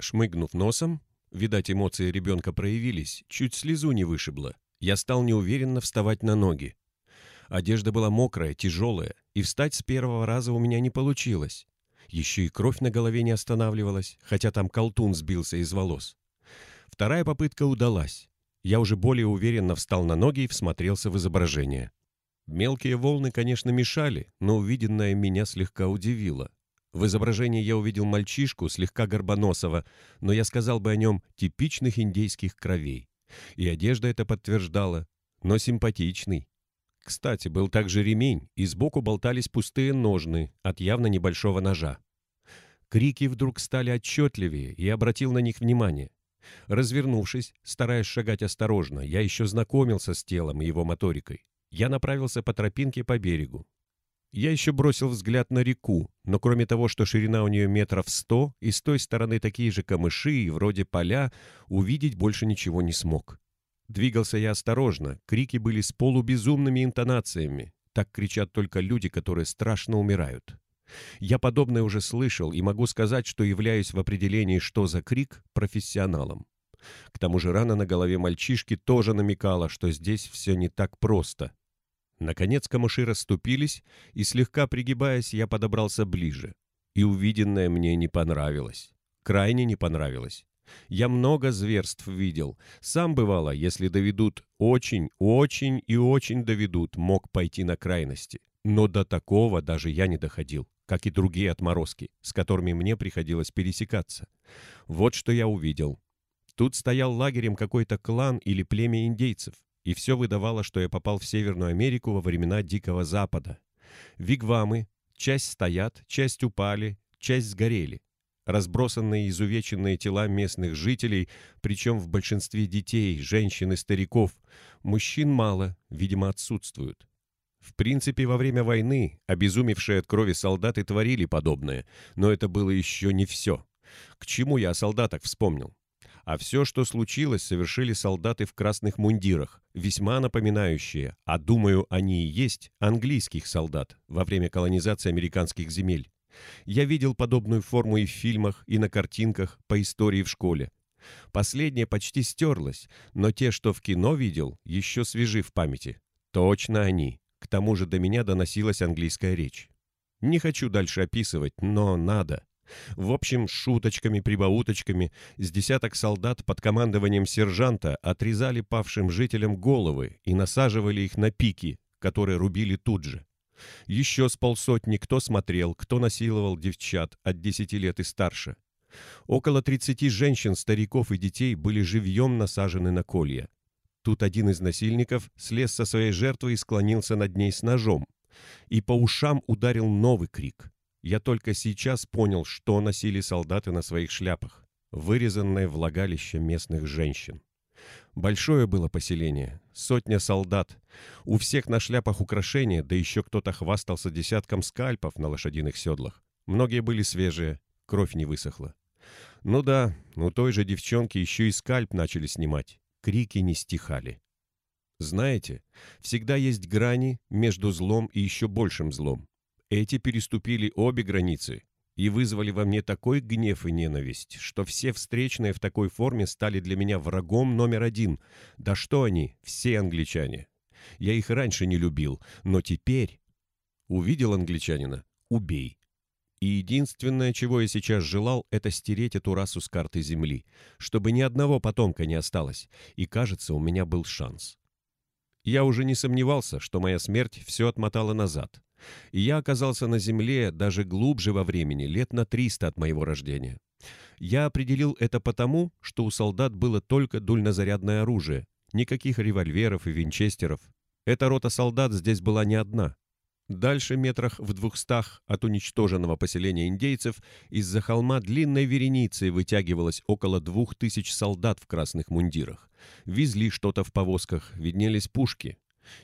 Шмыгнув носом, видать, эмоции ребенка проявились, чуть слезу не вышибло, я стал неуверенно вставать на ноги. Одежда была мокрая, тяжелая, и встать с первого раза у меня не получилось. Еще и кровь на голове не останавливалась, хотя там колтун сбился из волос. Вторая попытка удалась. Я уже более уверенно встал на ноги и всмотрелся в изображение. Мелкие волны, конечно, мешали, но увиденное меня слегка удивило. В изображении я увидел мальчишку, слегка горбоносого, но я сказал бы о нем типичных индейских кровей. И одежда это подтверждала, но симпатичный. Кстати, был также ремень, и сбоку болтались пустые ножны от явно небольшого ножа. Крики вдруг стали отчетливее, и обратил на них внимание. Развернувшись, стараясь шагать осторожно, я еще знакомился с телом и его моторикой. Я направился по тропинке по берегу. Я еще бросил взгляд на реку, но кроме того, что ширина у нее метров сто, и с той стороны такие же камыши и вроде поля, увидеть больше ничего не смог. Двигался я осторожно, крики были с полубезумными интонациями. Так кричат только люди, которые страшно умирают. Я подобное уже слышал и могу сказать, что являюсь в определении «что за крик» профессионалом. К тому же рана на голове мальчишки тоже намекала, что здесь все не так просто. Наконец камыши расступились, и слегка пригибаясь, я подобрался ближе. И увиденное мне не понравилось. Крайне не понравилось. Я много зверств видел. Сам бывало, если доведут очень, очень и очень доведут, мог пойти на крайности. Но до такого даже я не доходил, как и другие отморозки, с которыми мне приходилось пересекаться. Вот что я увидел. Тут стоял лагерем какой-то клан или племя индейцев, и все выдавало, что я попал в Северную Америку во времена Дикого Запада. Вигвамы, часть стоят, часть упали, часть сгорели. Разбросанные изувеченные тела местных жителей, причем в большинстве детей, женщин и стариков. Мужчин мало, видимо, отсутствуют. В принципе, во время войны обезумевшие от крови солдаты творили подобное, но это было еще не все. К чему я о солдатах вспомнил? А все, что случилось, совершили солдаты в красных мундирах, весьма напоминающие, а думаю, они и есть, английских солдат во время колонизации американских земель. Я видел подобную форму и в фильмах, и на картинках по истории в школе. Последнее почти стерлось, но те, что в кино видел, еще свежи в памяти. Точно они. К тому же до меня доносилась английская речь. Не хочу дальше описывать, но надо. В общем, шуточками-прибауточками с десяток солдат под командованием сержанта отрезали павшим жителям головы и насаживали их на пики, которые рубили тут же. Еще с полсотни кто смотрел, кто насиловал девчат от десяти лет и старше. Около тридцати женщин, стариков и детей были живьем насажены на колья. Тут один из насильников слез со своей жертвы и склонился над ней с ножом. И по ушам ударил новый крик. Я только сейчас понял, что носили солдаты на своих шляпах. Вырезанное влагалище местных женщин. Большое было поселение, сотня солдат. У всех на шляпах украшения, да еще кто-то хвастался десятком скальпов на лошадиных седлах. Многие были свежие, кровь не высохла. Ну да, у той же девчонки еще и скальп начали снимать. Крики не стихали. Знаете, всегда есть грани между злом и еще большим злом. Эти переступили обе границы и вызвали во мне такой гнев и ненависть, что все встречные в такой форме стали для меня врагом номер один. Да что они, все англичане. Я их раньше не любил, но теперь... Увидел англичанина — убей. И единственное, чего я сейчас желал, это стереть эту расу с карты Земли, чтобы ни одного потомка не осталось, и, кажется, у меня был шанс. Я уже не сомневался, что моя смерть все отмотала назад. И я оказался на Земле даже глубже во времени, лет на 300 от моего рождения. Я определил это потому, что у солдат было только дульнозарядное оружие, никаких револьверов и винчестеров. Эта рота солдат здесь была не одна. Дальше, метрах в двухстах от уничтоженного поселения индейцев, из-за холма длинной вереницей вытягивалось около двух тысяч солдат в красных мундирах. Везли что-то в повозках, виднелись пушки.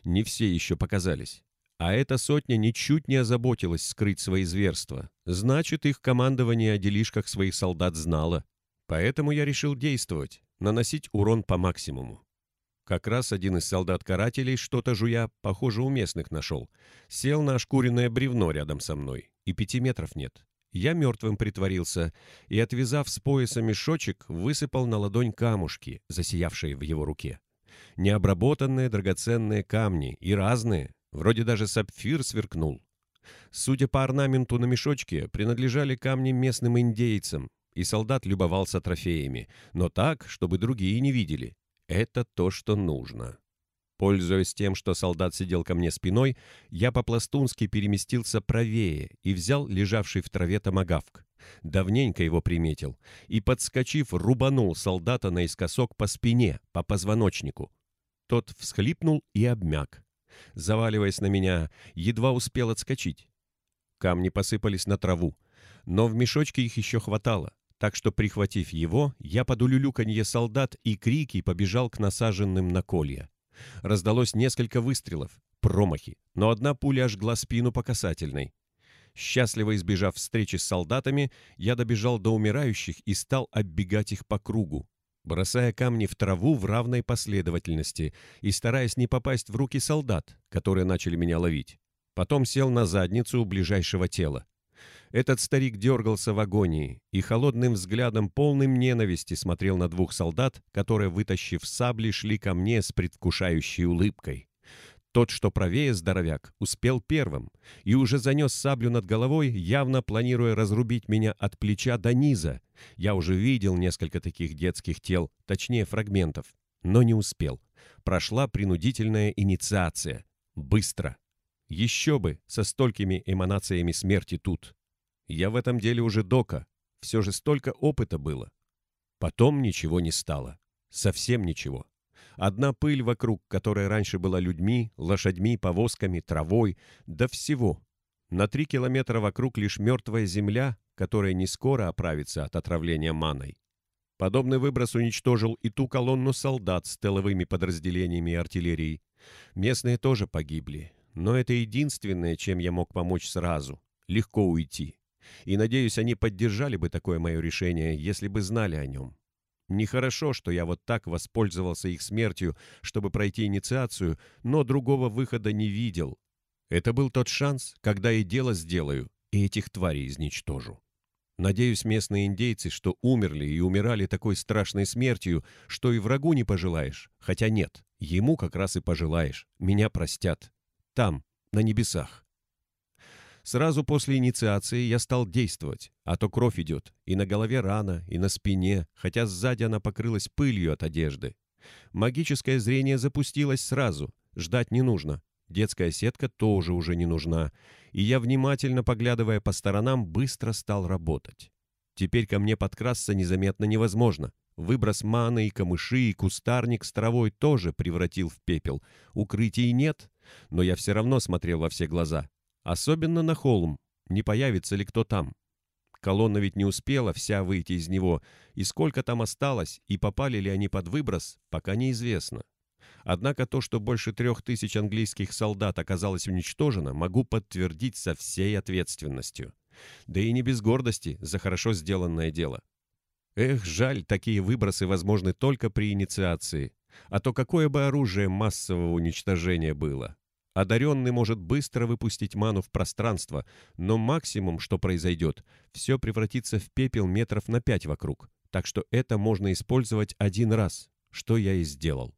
Не все еще показались. А эта сотня ничуть не озаботилась скрыть свои зверства. Значит, их командование о делишках своих солдат знало. Поэтому я решил действовать, наносить урон по максимуму. Как раз один из солдат-карателей, что-то жуя, похоже, у местных нашел. Сел на ошкуренное бревно рядом со мной, и пяти метров нет. Я мертвым притворился и, отвязав с пояса мешочек, высыпал на ладонь камушки, засиявшие в его руке. Необработанные драгоценные камни и разные, вроде даже сапфир сверкнул. Судя по орнаменту на мешочке, принадлежали камни местным индейцам, и солдат любовался трофеями, но так, чтобы другие не видели. Это то, что нужно. Пользуясь тем, что солдат сидел ко мне спиной, я по-пластунски переместился правее и взял лежавший в траве томагавк. Давненько его приметил. И, подскочив, рубанул солдата наискосок по спине, по позвоночнику. Тот всхлипнул и обмяк. Заваливаясь на меня, едва успел отскочить. Камни посыпались на траву, но в мешочке их еще хватало, так что, прихватив его, я под улюлюканье солдат и крики побежал к насаженным на колья. Раздалось несколько выстрелов, промахи, но одна пуля ожгла спину по касательной. Счастливо избежав встречи с солдатами, я добежал до умирающих и стал оббегать их по кругу, бросая камни в траву в равной последовательности и стараясь не попасть в руки солдат, которые начали меня ловить. Потом сел на задницу у ближайшего тела. Этот старик дергался в агонии и холодным взглядом, полным ненависти, смотрел на двух солдат, которые, вытащив сабли, шли ко мне с предвкушающей улыбкой. Тот, что правее здоровяк, успел первым и уже занес саблю над головой, явно планируя разрубить меня от плеча до низа. Я уже видел несколько таких детских тел, точнее фрагментов, но не успел. Прошла принудительная инициация. Быстро. Еще бы, со столькими эманациями смерти тут. Я в этом деле уже дока. Все же столько опыта было. Потом ничего не стало. Совсем ничего. Одна пыль вокруг, которая раньше была людьми, лошадьми, повозками, травой, да всего. На три километра вокруг лишь мертвая земля, которая не скоро оправится от отравления маной. Подобный выброс уничтожил и ту колонну солдат с тыловыми подразделениями артиллерии. Местные тоже погибли, но это единственное, чем я мог помочь сразу. Легко уйти. И, надеюсь, они поддержали бы такое мое решение, если бы знали о нем. Нехорошо, что я вот так воспользовался их смертью, чтобы пройти инициацию, но другого выхода не видел. Это был тот шанс, когда и дело сделаю, и этих тварей изничтожу. Надеюсь, местные индейцы, что умерли и умирали такой страшной смертью, что и врагу не пожелаешь. Хотя нет, ему как раз и пожелаешь. Меня простят. Там, на небесах. Сразу после инициации я стал действовать, а то кровь идет, и на голове рана, и на спине, хотя сзади она покрылась пылью от одежды. Магическое зрение запустилось сразу, ждать не нужно. Детская сетка тоже уже не нужна, и я, внимательно поглядывая по сторонам, быстро стал работать. Теперь ко мне подкрасться незаметно невозможно. Выброс маны и камыши, и кустарник с травой тоже превратил в пепел. Укрытий нет, но я все равно смотрел во все глаза. Особенно на холм, не появится ли кто там. Колонна ведь не успела вся выйти из него, и сколько там осталось, и попали ли они под выброс, пока неизвестно. Однако то, что больше трех тысяч английских солдат оказалось уничтожено, могу подтвердить со всей ответственностью. Да и не без гордости за хорошо сделанное дело. Эх, жаль, такие выбросы возможны только при инициации. А то какое бы оружие массового уничтожения было? Одаренный может быстро выпустить ману в пространство, но максимум, что произойдет, все превратится в пепел метров на пять вокруг. Так что это можно использовать один раз, что я и сделал.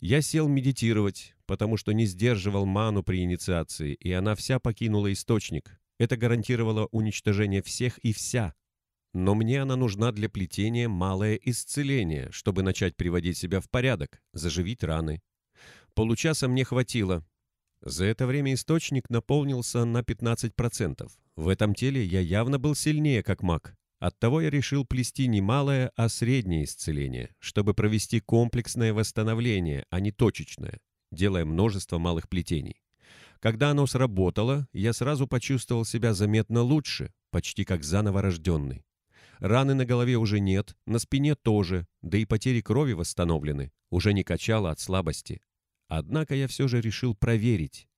Я сел медитировать, потому что не сдерживал ману при инициации, и она вся покинула источник. Это гарантировало уничтожение всех и вся. Но мне она нужна для плетения малое исцеление, чтобы начать приводить себя в порядок, заживить раны, Получаса мне хватило. За это время источник наполнился на 15%. В этом теле я явно был сильнее, как маг. Оттого я решил плести не малое, а среднее исцеление, чтобы провести комплексное восстановление, а не точечное, делая множество малых плетений. Когда оно сработало, я сразу почувствовал себя заметно лучше, почти как заново рожденный. Раны на голове уже нет, на спине тоже, да и потери крови восстановлены, уже не качало от слабости. Однако я все же решил проверить.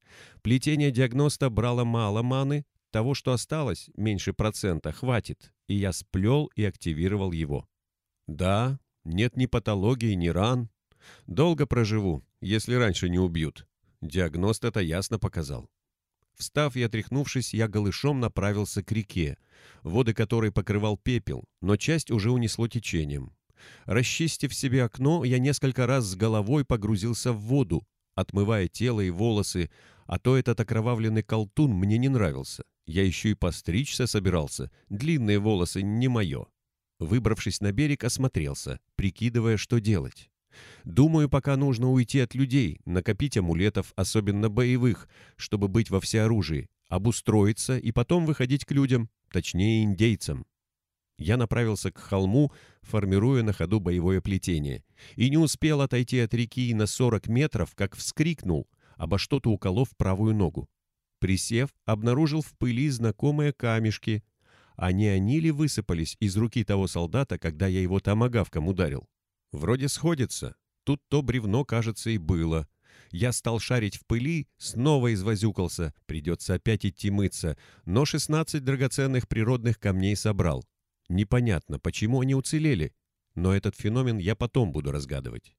Плетение диагноста брало мало маны, того, что осталось, меньше процента, хватит, и я сплел и активировал его. Да, нет ни патологии, ни ран. Долго проживу, если раньше не убьют. Диагност это ясно показал. Встав и отряхнувшись, я голышом направился к реке, воды которой покрывал пепел, но часть уже унесло течением. Расчистив себе окно, я несколько раз с головой погрузился в воду, отмывая тело и волосы, а то этот окровавленный колтун мне не нравился. Я еще и постричься собирался, длинные волосы не мое. Выбравшись на берег, осмотрелся, прикидывая, что делать. Думаю, пока нужно уйти от людей, накопить амулетов, особенно боевых, чтобы быть во всеоружии, обустроиться и потом выходить к людям, точнее индейцам. Я направился к холму, формируя на ходу боевое плетение, и не успел отойти от реки на 40 метров, как вскрикнул, обо что-то уколов правую ногу. Присев, обнаружил в пыли знакомые камешки. А не они ли высыпались из руки того солдата, когда я его томагавком ударил? Вроде сходится. Тут то бревно, кажется, и было. Я стал шарить в пыли, снова извозюкался. Придется опять идти мыться. Но 16 драгоценных природных камней собрал. Непонятно, почему они уцелели. Но этот феномен я потом буду разгадывать.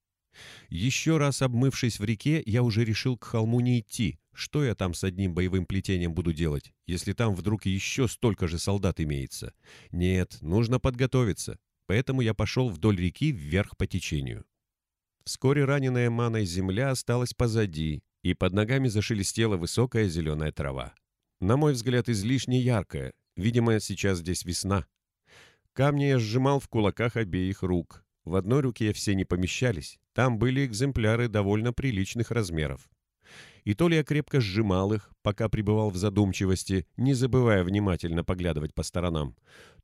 Еще раз обмывшись в реке, я уже решил к холму не идти. Что я там с одним боевым плетением буду делать, если там вдруг еще столько же солдат имеется? Нет, нужно подготовиться. Поэтому я пошел вдоль реки вверх по течению. Вскоре раненая маной земля осталась позади, и под ногами зашелестела высокая зеленая трава. На мой взгляд, излишне яркая. Видимо, сейчас здесь весна. Камни я сжимал в кулаках обеих рук. В одной руке все не помещались. Там были экземпляры довольно приличных размеров. И то ли я крепко сжимал их, пока пребывал в задумчивости, не забывая внимательно поглядывать по сторонам,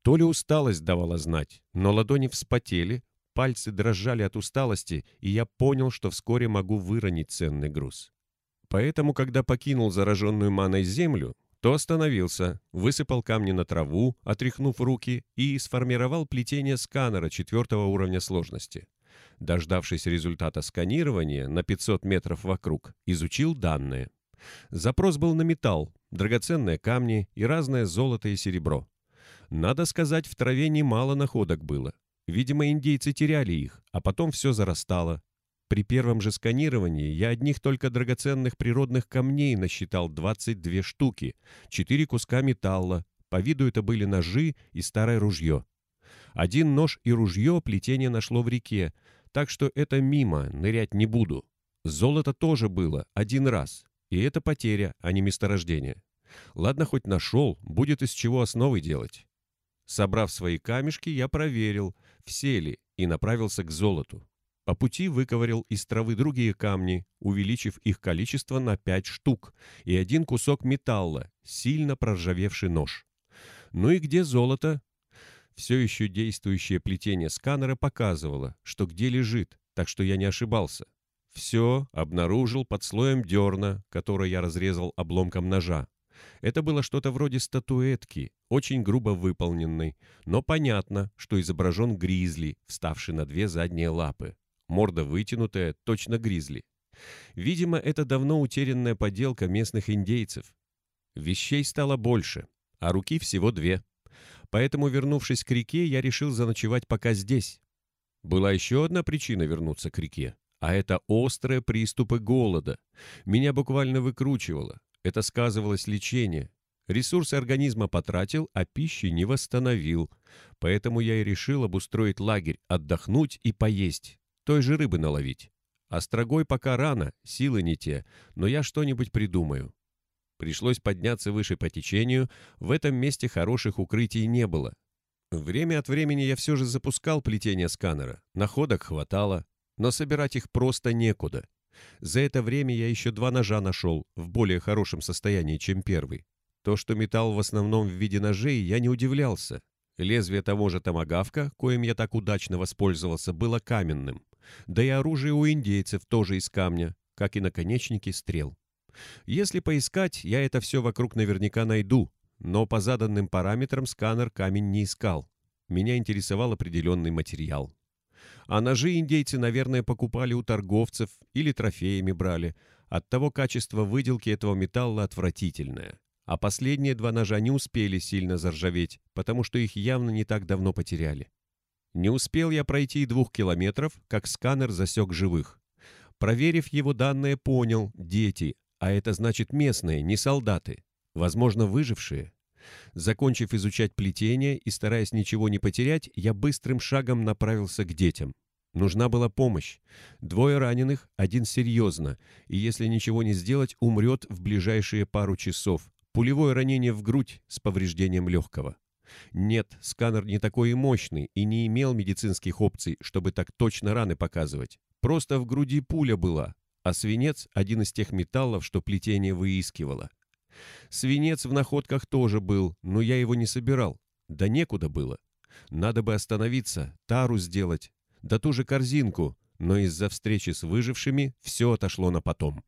то ли усталость давала знать, но ладони вспотели, пальцы дрожали от усталости, и я понял, что вскоре могу выронить ценный груз. Поэтому, когда покинул зараженную маной землю, то остановился, высыпал камни на траву, отряхнув руки, и сформировал плетение сканера четвертого уровня сложности дождавшись результата сканирования на 500 метров вокруг, изучил данные. Запрос был на металл, драгоценные камни и разное золото и серебро. Надо сказать, в траве немало находок было. Видимо, индейцы теряли их, а потом все зарастало. При первом же сканировании я одних только драгоценных природных камней насчитал 22 штуки, 4 куска металла, по виду это были ножи и старое ружье. Один нож и ружье плетение нашло в реке, так что это мимо, нырять не буду. Золото тоже было, один раз. И это потеря, а не месторождение. Ладно, хоть нашел, будет из чего основы делать. Собрав свои камешки, я проверил, все ли, и направился к золоту. По пути выковырял из травы другие камни, увеличив их количество на пять штук, и один кусок металла, сильно проржавевший нож. Ну и где золото? Все еще действующее плетение сканера показывало, что где лежит, так что я не ошибался. Все обнаружил под слоем дерна, который я разрезал обломком ножа. Это было что-то вроде статуэтки, очень грубо выполненной, но понятно, что изображен гризли, вставший на две задние лапы. Морда вытянутая, точно гризли. Видимо, это давно утерянная поделка местных индейцев. Вещей стало больше, а руки всего две. Поэтому, вернувшись к реке, я решил заночевать пока здесь. Была еще одна причина вернуться к реке, а это острые приступы голода. Меня буквально выкручивало. Это сказывалось лечение. Ресурсы организма потратил, а пищи не восстановил. Поэтому я и решил обустроить лагерь, отдохнуть и поесть. Той же рыбы наловить. Острогой пока рано, силы не те, но я что-нибудь придумаю. Пришлось подняться выше по течению, в этом месте хороших укрытий не было. Время от времени я все же запускал плетение сканера, находок хватало, но собирать их просто некуда. За это время я еще два ножа нашел, в более хорошем состоянии, чем первый. То, что металл в основном в виде ножей, я не удивлялся. Лезвие того же томагавка, коим я так удачно воспользовался, было каменным. Да и оружие у индейцев тоже из камня, как и наконечники стрел. Если поискать, я это все вокруг наверняка найду, но по заданным параметрам сканер камень не искал. Меня интересовал определенный материал. А ножи индейцы, наверное, покупали у торговцев или трофеями брали. Оттого качество выделки этого металла отвратительное. А последние два ножа не успели сильно заржаветь, потому что их явно не так давно потеряли. Не успел я пройти двух километров, как сканер засек живых. Проверив его данные, понял – дети, А это значит местные, не солдаты. Возможно, выжившие. Закончив изучать плетение и стараясь ничего не потерять, я быстрым шагом направился к детям. Нужна была помощь. Двое раненых, один серьезно, и если ничего не сделать, умрет в ближайшие пару часов. Пулевое ранение в грудь с повреждением легкого. Нет, сканер не такой и мощный и не имел медицинских опций, чтобы так точно раны показывать. Просто в груди пуля была, а свинец – один из тех металлов, что плетение выискивало. Свинец в находках тоже был, но я его не собирал. Да некуда было. Надо бы остановиться, тару сделать, да ту же корзинку, но из-за встречи с выжившими все отошло на потом.